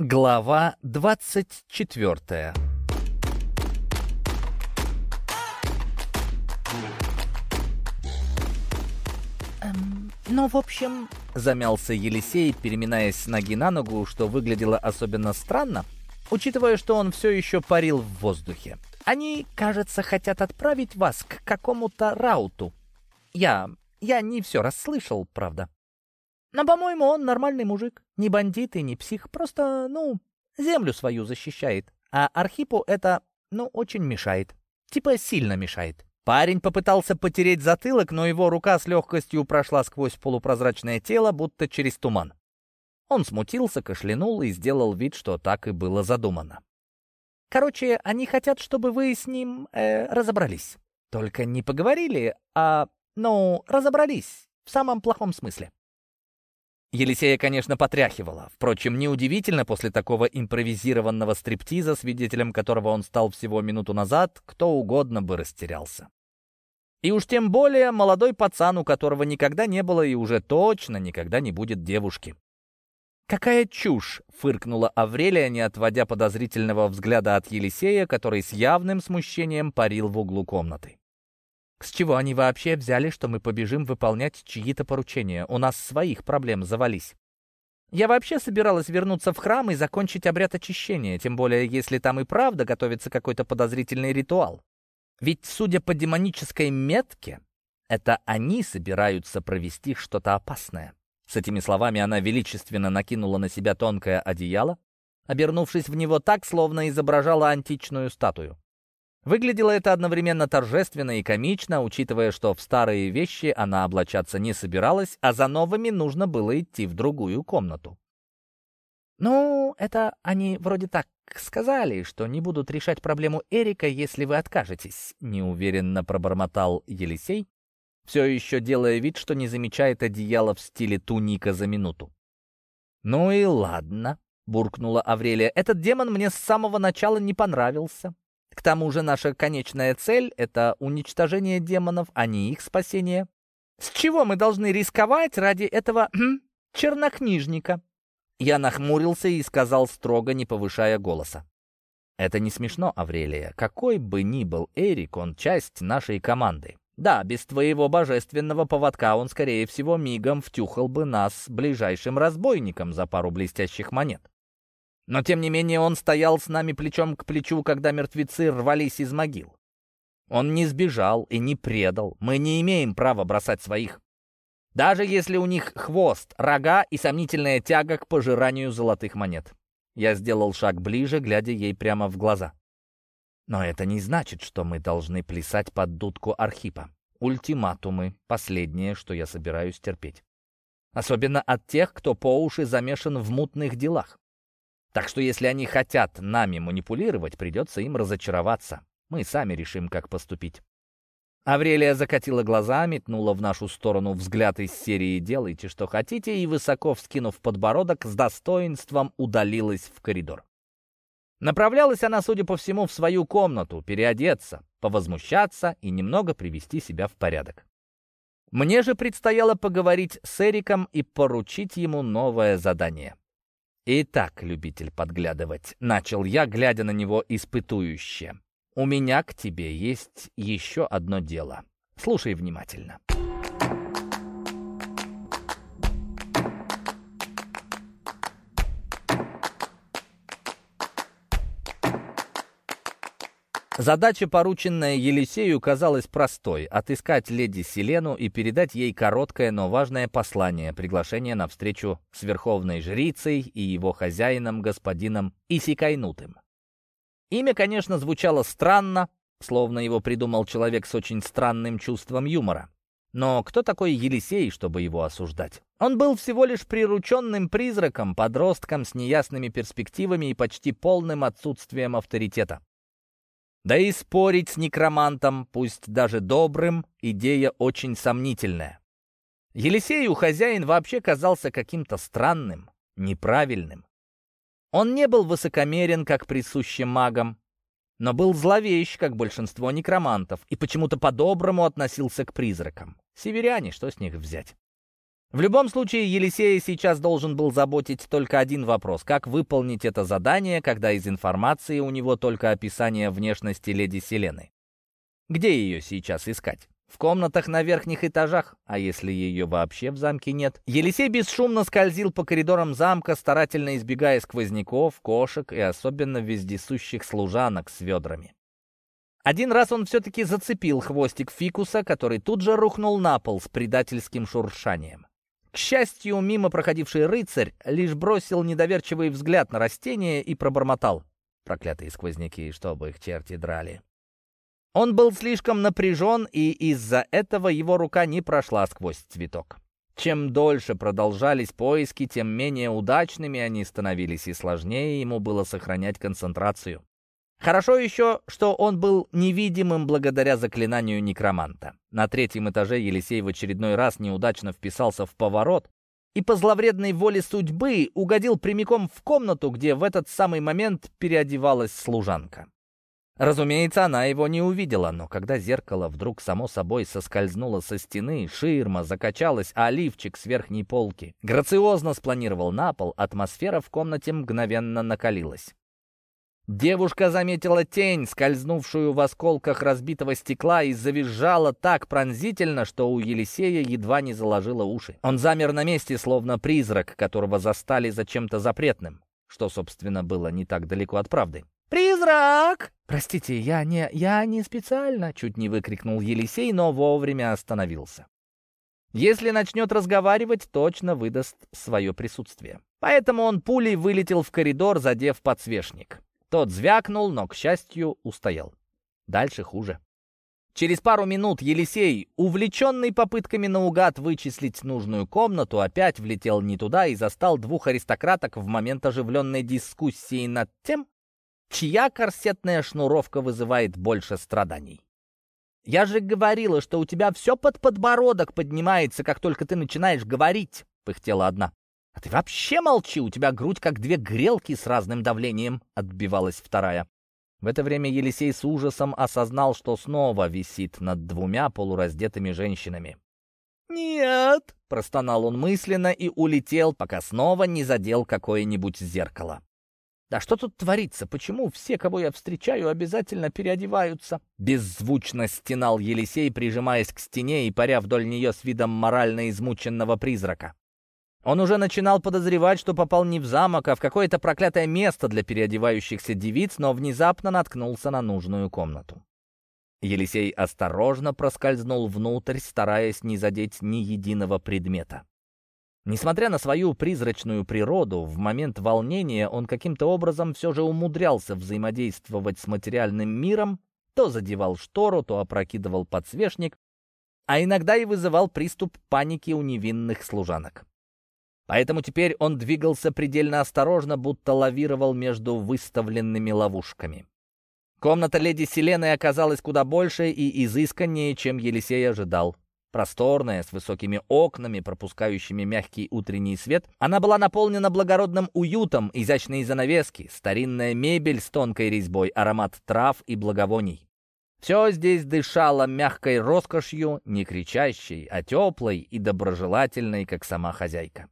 Глава двадцать четвертая «Эм, «Ну, в общем...» — замялся Елисей, переминаясь с ноги на ногу, что выглядело особенно странно, учитывая, что он все еще парил в воздухе. «Они, кажется, хотят отправить вас к какому-то рауту. Я... я не все расслышал, правда». Но, по-моему, он нормальный мужик. Не бандит и не псих. Просто, ну, землю свою защищает. А Архипу это, ну, очень мешает. Типа сильно мешает. Парень попытался потереть затылок, но его рука с легкостью прошла сквозь полупрозрачное тело, будто через туман. Он смутился, кашлянул и сделал вид, что так и было задумано. Короче, они хотят, чтобы вы с ним э, разобрались. Только не поговорили, а, ну, разобрались. В самом плохом смысле. Елисея, конечно, потряхивала. Впрочем, неудивительно после такого импровизированного стриптиза, свидетелем которого он стал всего минуту назад, кто угодно бы растерялся. И уж тем более молодой пацан, у которого никогда не было и уже точно никогда не будет девушки. «Какая чушь!» — фыркнула Аврелия, не отводя подозрительного взгляда от Елисея, который с явным смущением парил в углу комнаты. С чего они вообще взяли, что мы побежим выполнять чьи-то поручения? У нас своих проблем завались. Я вообще собиралась вернуться в храм и закончить обряд очищения, тем более если там и правда готовится какой-то подозрительный ритуал. Ведь, судя по демонической метке, это они собираются провести что-то опасное. С этими словами она величественно накинула на себя тонкое одеяло, обернувшись в него так, словно изображала античную статую. Выглядело это одновременно торжественно и комично, учитывая, что в старые вещи она облачаться не собиралась, а за новыми нужно было идти в другую комнату. «Ну, это они вроде так сказали, что не будут решать проблему Эрика, если вы откажетесь», — неуверенно пробормотал Елисей, все еще делая вид, что не замечает одеяло в стиле туника за минуту. «Ну и ладно», — буркнула Аврелия, — «этот демон мне с самого начала не понравился. К тому же наша конечная цель — это уничтожение демонов, а не их спасение. С чего мы должны рисковать ради этого хм, чернокнижника?» Я нахмурился и сказал строго, не повышая голоса. «Это не смешно, Аврелия. Какой бы ни был Эрик, он часть нашей команды. Да, без твоего божественного поводка он, скорее всего, мигом втюхал бы нас ближайшим разбойником за пару блестящих монет. Но, тем не менее, он стоял с нами плечом к плечу, когда мертвецы рвались из могил. Он не сбежал и не предал. Мы не имеем права бросать своих. Даже если у них хвост, рога и сомнительная тяга к пожиранию золотых монет. Я сделал шаг ближе, глядя ей прямо в глаза. Но это не значит, что мы должны плясать под дудку Архипа. Ультиматумы — последнее, что я собираюсь терпеть. Особенно от тех, кто по уши замешан в мутных делах. Так что если они хотят нами манипулировать, придется им разочароваться. Мы сами решим, как поступить. Аврелия закатила глаза, метнула в нашу сторону взгляд из серии «Делайте, что хотите» и, высоко вскинув подбородок, с достоинством удалилась в коридор. Направлялась она, судя по всему, в свою комнату, переодеться, повозмущаться и немного привести себя в порядок. Мне же предстояло поговорить с Эриком и поручить ему новое задание. «Итак, любитель подглядывать», — начал я, глядя на него испытующе. «У меня к тебе есть еще одно дело. Слушай внимательно». Задача, порученная Елисею, казалась простой — отыскать леди Селену и передать ей короткое, но важное послание, приглашение на встречу с верховной жрицей и его хозяином, господином Исикайнутым. Имя, конечно, звучало странно, словно его придумал человек с очень странным чувством юмора. Но кто такой Елисей, чтобы его осуждать? Он был всего лишь прирученным призраком, подростком с неясными перспективами и почти полным отсутствием авторитета. Да и спорить с некромантом, пусть даже добрым, идея очень сомнительная. Елисею хозяин вообще казался каким-то странным, неправильным. Он не был высокомерен, как присущим магам, но был зловещ, как большинство некромантов, и почему-то по-доброму относился к призракам. Северяне, что с них взять? В любом случае, Елисея сейчас должен был заботить только один вопрос. Как выполнить это задание, когда из информации у него только описание внешности леди Селены? Где ее сейчас искать? В комнатах на верхних этажах, а если ее вообще в замке нет? Елисей бесшумно скользил по коридорам замка, старательно избегая сквозняков, кошек и особенно вездесущих служанок с ведрами. Один раз он все-таки зацепил хвостик фикуса, который тут же рухнул на пол с предательским шуршанием. К счастью, мимо проходивший рыцарь лишь бросил недоверчивый взгляд на растение и пробормотал. Проклятые сквозняки, чтобы их черти драли. Он был слишком напряжен, и из-за этого его рука не прошла сквозь цветок. Чем дольше продолжались поиски, тем менее удачными они становились, и сложнее ему было сохранять концентрацию. Хорошо еще, что он был невидимым благодаря заклинанию некроманта. На третьем этаже Елисей в очередной раз неудачно вписался в поворот и по зловредной воле судьбы угодил прямиком в комнату, где в этот самый момент переодевалась служанка. Разумеется, она его не увидела, но когда зеркало вдруг само собой соскользнуло со стены, ширма закачалась, а оливчик с верхней полки грациозно спланировал на пол, атмосфера в комнате мгновенно накалилась. Девушка заметила тень, скользнувшую в осколках разбитого стекла, и завизжала так пронзительно, что у Елисея едва не заложило уши. Он замер на месте, словно призрак, которого застали за чем-то запретным, что, собственно, было не так далеко от правды. «Призрак!» «Простите, я не... я не специально!» — чуть не выкрикнул Елисей, но вовремя остановился. Если начнет разговаривать, точно выдаст свое присутствие. Поэтому он пулей вылетел в коридор, задев подсвечник. Тот звякнул, но, к счастью, устоял. Дальше хуже. Через пару минут Елисей, увлеченный попытками наугад вычислить нужную комнату, опять влетел не туда и застал двух аристократок в момент оживленной дискуссии над тем, чья корсетная шнуровка вызывает больше страданий. «Я же говорила, что у тебя все под подбородок поднимается, как только ты начинаешь говорить», — пыхтела одна. «А ты вообще молчи, у тебя грудь как две грелки с разным давлением», — отбивалась вторая. В это время Елисей с ужасом осознал, что снова висит над двумя полураздетыми женщинами. «Нет!» — простонал он мысленно и улетел, пока снова не задел какое-нибудь зеркало. «Да что тут творится? Почему все, кого я встречаю, обязательно переодеваются?» Беззвучно стенал Елисей, прижимаясь к стене и паря вдоль нее с видом морально измученного призрака. Он уже начинал подозревать, что попал не в замок, а в какое-то проклятое место для переодевающихся девиц, но внезапно наткнулся на нужную комнату. Елисей осторожно проскользнул внутрь, стараясь не задеть ни единого предмета. Несмотря на свою призрачную природу, в момент волнения он каким-то образом все же умудрялся взаимодействовать с материальным миром, то задевал штору, то опрокидывал подсвечник, а иногда и вызывал приступ паники у невинных служанок. Поэтому теперь он двигался предельно осторожно, будто лавировал между выставленными ловушками. Комната леди Селены оказалась куда больше и изысканнее, чем Елисей ожидал. Просторная, с высокими окнами, пропускающими мягкий утренний свет, она была наполнена благородным уютом, изящные занавески, старинная мебель с тонкой резьбой, аромат трав и благовоний. Все здесь дышало мягкой роскошью, не кричащей, а теплой и доброжелательной, как сама хозяйка.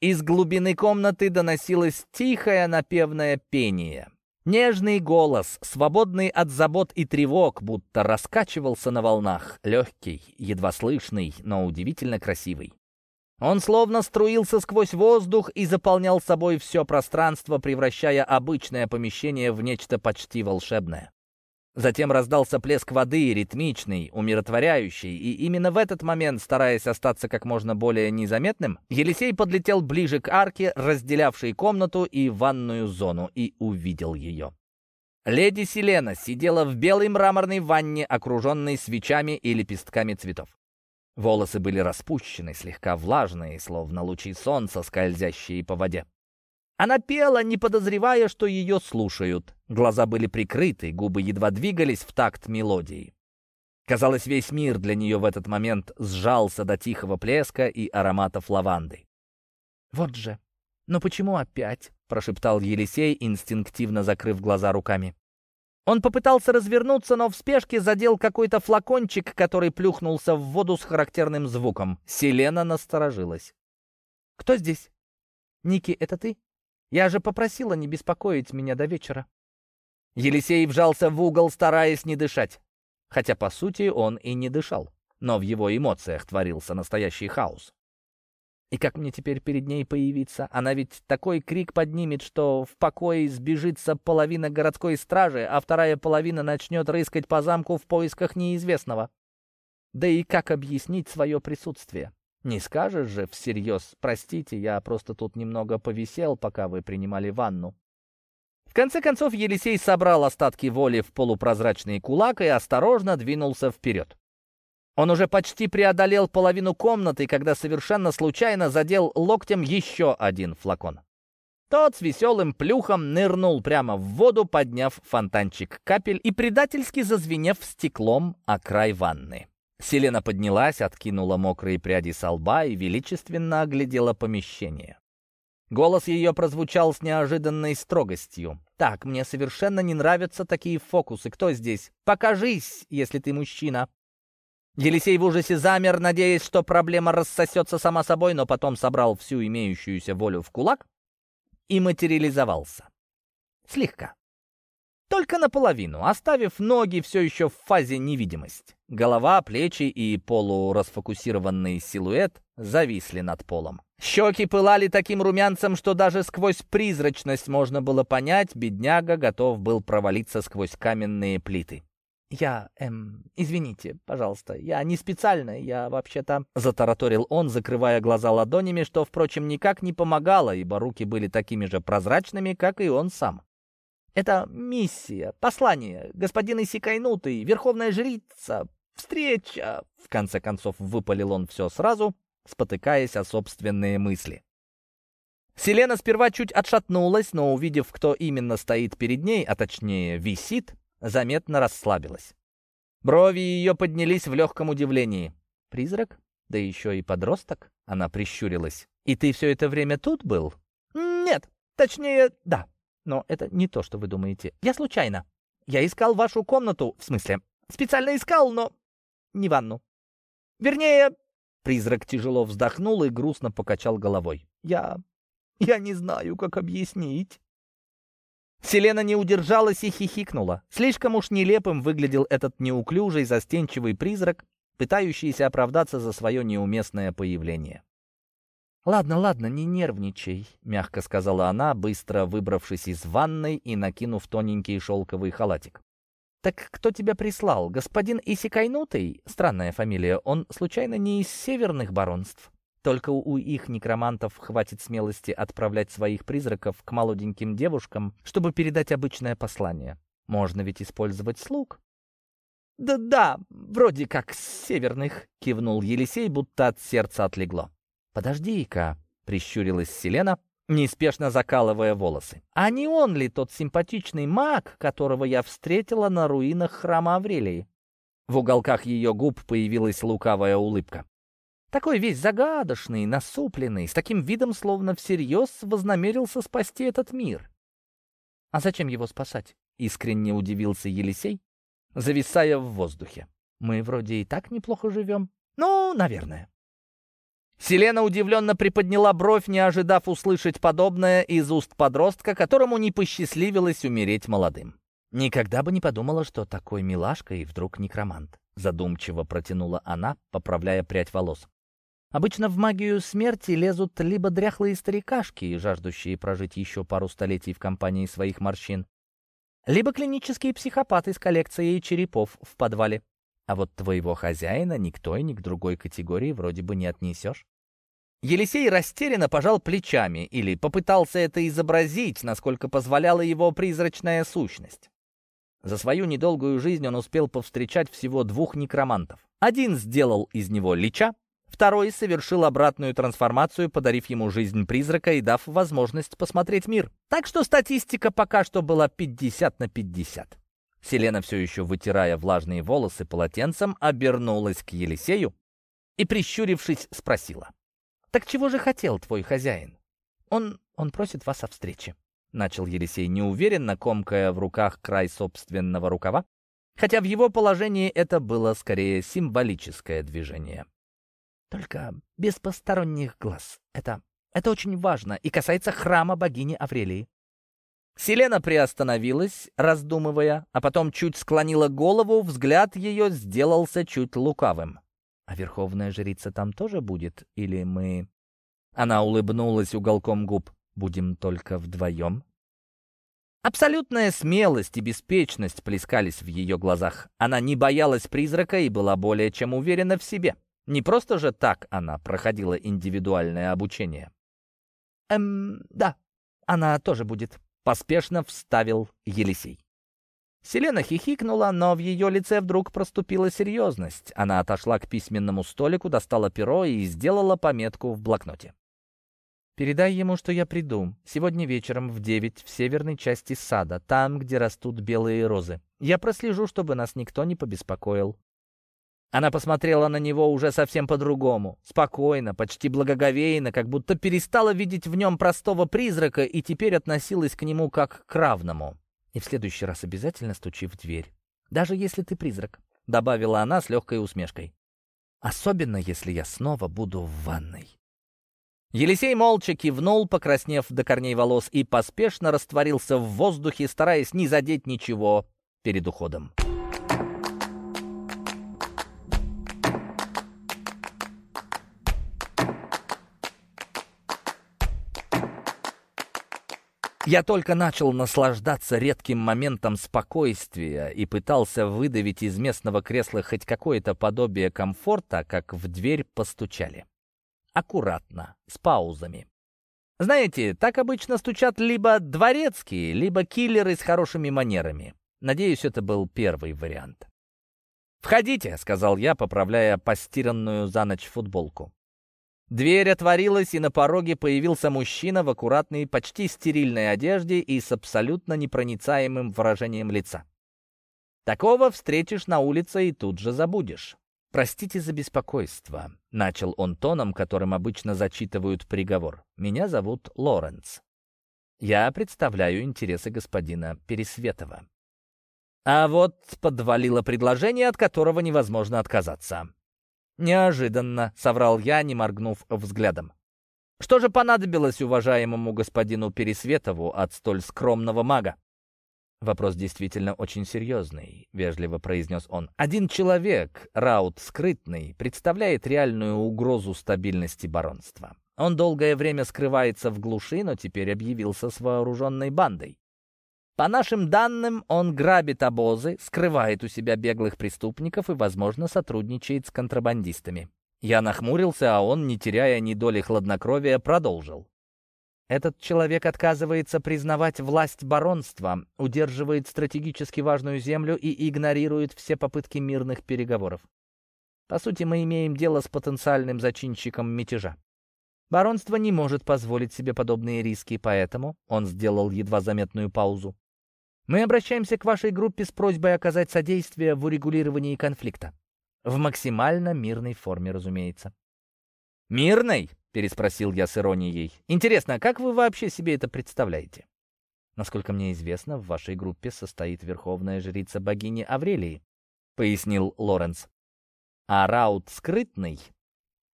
Из глубины комнаты доносилось тихое напевное пение. Нежный голос, свободный от забот и тревог, будто раскачивался на волнах, легкий, едва слышный, но удивительно красивый. Он словно струился сквозь воздух и заполнял собой все пространство, превращая обычное помещение в нечто почти волшебное. Затем раздался плеск воды, ритмичный, умиротворяющий, и именно в этот момент, стараясь остаться как можно более незаметным, Елисей подлетел ближе к арке, разделявшей комнату и ванную зону, и увидел ее. Леди Селена сидела в белой мраморной ванне, окруженной свечами и лепестками цветов. Волосы были распущены, слегка влажные, словно лучи солнца, скользящие по воде. Она пела, не подозревая, что ее слушают. Глаза были прикрыты, губы едва двигались в такт мелодии. Казалось, весь мир для нее в этот момент сжался до тихого плеска и ароматов лаванды. «Вот же! Но почему опять?» — прошептал Елисей, инстинктивно закрыв глаза руками. Он попытался развернуться, но в спешке задел какой-то флакончик, который плюхнулся в воду с характерным звуком. Селена насторожилась. «Кто здесь?» «Ники, это ты? Я же попросила не беспокоить меня до вечера». Елисей вжался в угол, стараясь не дышать. Хотя, по сути, он и не дышал. Но в его эмоциях творился настоящий хаос. И как мне теперь перед ней появиться? Она ведь такой крик поднимет, что в покое сбежится половина городской стражи, а вторая половина начнет рыскать по замку в поисках неизвестного. Да и как объяснить свое присутствие? Не скажешь же всерьез, простите, я просто тут немного повисел, пока вы принимали ванну. Конце концов Елисей собрал остатки воли в полупрозрачный кулак и осторожно двинулся вперед. Он уже почти преодолел половину комнаты, когда совершенно случайно задел локтем еще один флакон. Тот с веселым плюхом нырнул прямо в воду, подняв фонтанчик капель и предательски зазвенев стеклом о край ванны. Селена поднялась, откинула мокрые пряди со лба и величественно оглядела помещение. Голос ее прозвучал с неожиданной строгостью. «Так, мне совершенно не нравятся такие фокусы. Кто здесь? Покажись, если ты мужчина!» Елисей в ужасе замер, надеясь, что проблема рассосется сама собой, но потом собрал всю имеющуюся волю в кулак и материализовался. Слегка. Только наполовину, оставив ноги все еще в фазе невидимость. Голова, плечи и полурасфокусированный силуэт зависли над полом. Щеки пылали таким румянцем, что даже сквозь призрачность можно было понять, бедняга готов был провалиться сквозь каменные плиты. «Я, эм, извините, пожалуйста, я не специально, я вообще-то...» Затараторил он, закрывая глаза ладонями, что, впрочем, никак не помогало, ибо руки были такими же прозрачными, как и он сам. «Это миссия, послание, господин Исикайнутый, верховная жрица, встреча...» В конце концов выпалил он все сразу, спотыкаясь о собственные мысли. Селена сперва чуть отшатнулась, но, увидев, кто именно стоит перед ней, а точнее висит, заметно расслабилась. Брови ее поднялись в легком удивлении. «Призрак? Да еще и подросток?» Она прищурилась. «И ты все это время тут был?» «Нет, точнее, да. Но это не то, что вы думаете. Я случайно. Я искал вашу комнату, в смысле, специально искал, но не ванну. Вернее...» Призрак тяжело вздохнул и грустно покачал головой. «Я... я не знаю, как объяснить». Селена не удержалась и хихикнула. Слишком уж нелепым выглядел этот неуклюжий, застенчивый призрак, пытающийся оправдаться за свое неуместное появление. «Ладно, ладно, не нервничай», — мягко сказала она, быстро выбравшись из ванной и накинув тоненький шелковый халатик. «Так кто тебя прислал? Господин Исикайнутый? Странная фамилия. Он, случайно, не из северных баронств?» Только у их некромантов хватит смелости отправлять своих призраков к молоденьким девушкам, чтобы передать обычное послание. Можно ведь использовать слуг. «Да-да, вроде как с северных», — кивнул Елисей, будто от сердца отлегло. «Подожди-ка», — прищурилась Селена, неспешно закалывая волосы. «А не он ли тот симпатичный маг, которого я встретила на руинах храма Аврелии?» В уголках ее губ появилась лукавая улыбка. Такой весь загадочный, насупленный, с таким видом, словно всерьез вознамерился спасти этот мир. «А зачем его спасать?» — искренне удивился Елисей, зависая в воздухе. «Мы вроде и так неплохо живем. Ну, наверное». Селена удивленно приподняла бровь, не ожидав услышать подобное из уст подростка, которому не посчастливилось умереть молодым. «Никогда бы не подумала, что такой милашка и вдруг некромант», задумчиво протянула она, поправляя прядь волос. Обычно в магию смерти лезут либо дряхлые старикашки, жаждущие прожить еще пару столетий в компании своих морщин, либо клинические психопаты с коллекцией черепов в подвале. А вот твоего хозяина никто и ни к другой категории вроде бы не отнесешь. Елисей растерянно пожал плечами или попытался это изобразить, насколько позволяла его призрачная сущность. За свою недолгую жизнь он успел повстречать всего двух некромантов. Один сделал из него лича, Второй совершил обратную трансформацию, подарив ему жизнь призрака и дав возможность посмотреть мир. Так что статистика пока что была 50 на 50. Селена, все еще вытирая влажные волосы полотенцем, обернулась к Елисею и, прищурившись, спросила. «Так чего же хотел твой хозяин? Он, он просит вас о встрече». начал Елисей неуверенно, комкая в руках край собственного рукава, хотя в его положении это было скорее символическое движение. «Только без посторонних глаз. Это, это очень важно и касается храма богини Аврелии». Селена приостановилась, раздумывая, а потом чуть склонила голову, взгляд ее сделался чуть лукавым. «А верховная жрица там тоже будет? Или мы...» Она улыбнулась уголком губ. «Будем только вдвоем?» Абсолютная смелость и беспечность плескались в ее глазах. Она не боялась призрака и была более чем уверена в себе. Не просто же так она проходила индивидуальное обучение. «Эм, да, она тоже будет», — поспешно вставил Елисей. Селена хихикнула, но в ее лице вдруг проступила серьезность. Она отошла к письменному столику, достала перо и сделала пометку в блокноте. Передай ему, что я приду. Сегодня вечером в девять в северной части сада, там, где растут белые розы. Я прослежу, чтобы нас никто не побеспокоил». Она посмотрела на него уже совсем по-другому. Спокойно, почти благоговейно, как будто перестала видеть в нем простого призрака и теперь относилась к нему как к равному. «И в следующий раз обязательно стучи в дверь. Даже если ты призрак», — добавила она с легкой усмешкой. «Особенно, если я снова буду в ванной». Елисей молча кивнул, покраснев до корней волос, и поспешно растворился в воздухе, стараясь не задеть ничего перед уходом. Я только начал наслаждаться редким моментом спокойствия и пытался выдавить из местного кресла хоть какое-то подобие комфорта, как в дверь постучали аккуратно, с паузами. Знаете, так обычно стучат либо дворецкие, либо киллеры с хорошими манерами. Надеюсь, это был первый вариант. «Входите», — сказал я, поправляя постиранную за ночь футболку. Дверь отворилась, и на пороге появился мужчина в аккуратной, почти стерильной одежде и с абсолютно непроницаемым выражением лица. Такого встретишь на улице и тут же забудешь. «Простите за беспокойство», — начал он тоном, которым обычно зачитывают приговор. «Меня зовут Лоренц. Я представляю интересы господина Пересветова». А вот подвалило предложение, от которого невозможно отказаться. «Неожиданно», — соврал я, не моргнув взглядом. «Что же понадобилось уважаемому господину Пересветову от столь скромного мага?» «Вопрос действительно очень серьезный», — вежливо произнес он. «Один человек, Раут Скрытный, представляет реальную угрозу стабильности баронства. Он долгое время скрывается в глуши, но теперь объявился с вооруженной бандой. По нашим данным, он грабит обозы, скрывает у себя беглых преступников и, возможно, сотрудничает с контрабандистами». Я нахмурился, а он, не теряя ни доли хладнокровия, продолжил. Этот человек отказывается признавать власть баронства, удерживает стратегически важную землю и игнорирует все попытки мирных переговоров. По сути, мы имеем дело с потенциальным зачинщиком мятежа. Баронство не может позволить себе подобные риски, поэтому он сделал едва заметную паузу. Мы обращаемся к вашей группе с просьбой оказать содействие в урегулировании конфликта. В максимально мирной форме, разумеется. «Мирной?» переспросил я с иронией. «Интересно, а как вы вообще себе это представляете?» «Насколько мне известно, в вашей группе состоит верховная жрица богини Аврелии», — пояснил Лоренс. «А Раут Скрытный,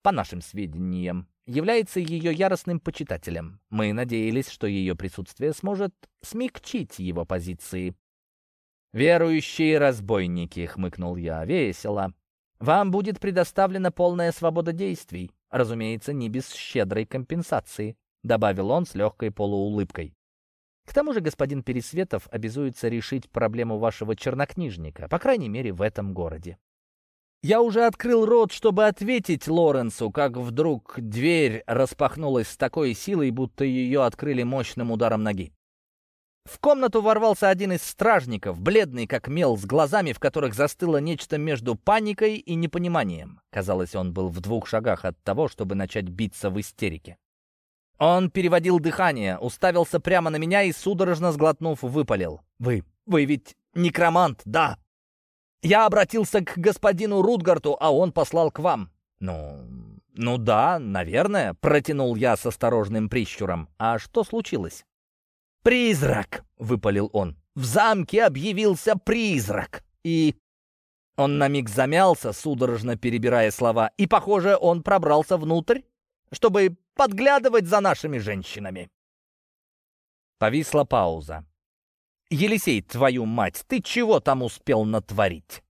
по нашим сведениям, является ее яростным почитателем. Мы надеялись, что ее присутствие сможет смягчить его позиции». «Верующие разбойники», — хмыкнул я, — «весело. Вам будет предоставлена полная свобода действий. Разумеется, не без щедрой компенсации», — добавил он с легкой полуулыбкой. «К тому же господин Пересветов обязуется решить проблему вашего чернокнижника, по крайней мере, в этом городе». Я уже открыл рот, чтобы ответить Лоренсу, как вдруг дверь распахнулась с такой силой, будто ее открыли мощным ударом ноги. В комнату ворвался один из стражников, бледный как мел, с глазами, в которых застыло нечто между паникой и непониманием. Казалось, он был в двух шагах от того, чтобы начать биться в истерике. Он переводил дыхание, уставился прямо на меня и, судорожно сглотнув, выпалил. «Вы, вы ведь некромант, да? Я обратился к господину Рутгарту, а он послал к вам». «Ну, ну да, наверное», — протянул я с осторожным прищуром. «А что случилось?» «Призрак!» — выпалил он. «В замке объявился призрак!» И... Он на миг замялся, судорожно перебирая слова, и, похоже, он пробрался внутрь, чтобы подглядывать за нашими женщинами. Повисла пауза. «Елисей, твою мать, ты чего там успел натворить?»